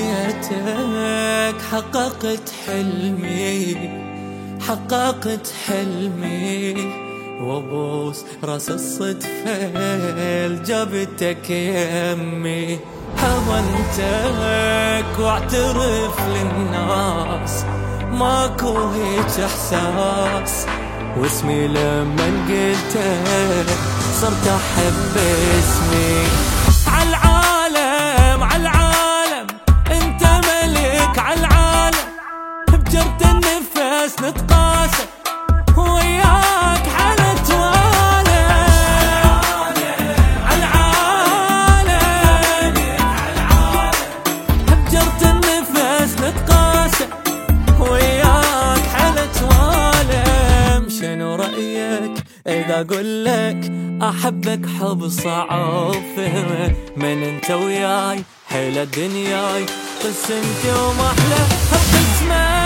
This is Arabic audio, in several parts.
لقيتك حققت حلمي حققت حلمي. وابوس رأس الصدفة جابتك يمي. حضنتك واعترف للناس. ماكو هيج إحساس. واسمي لما قلتك صرت أحب اسمي. إذا أقول لك أحبك حب صعب فهمه من أنت وياي حيل الدنياي. قسمتي وما أحلى بقسمة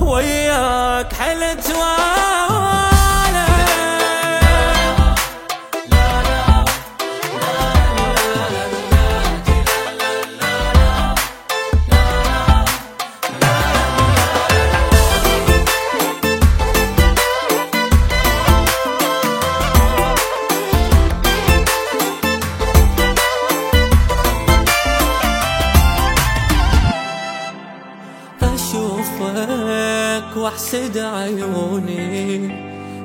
وياك حلت وأنا اشوفك واحسد عيوني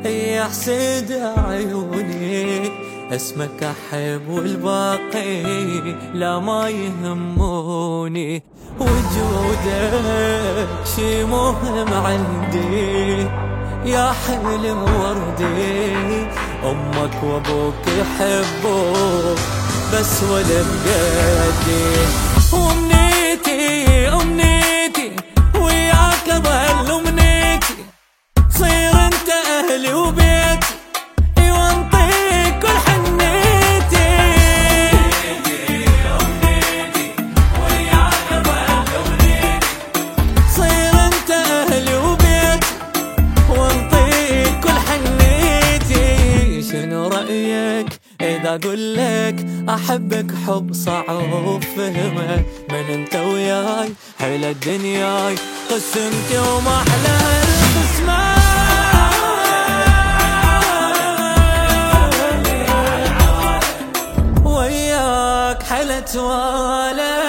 اي احسد عيوني. اسمك أحب والباقي لا ما يهموني. وجودك شي مهم عندي يا حلم وردي. أمك وأبوك يحبوك بس ولا بقدي امنيتي رأيك. إذا أقول لك أحبك حب صعب فهمه من أنت وياي؟ حيل الدنياي. قسمتي وما أحلى القسمة. وياك حلت ولا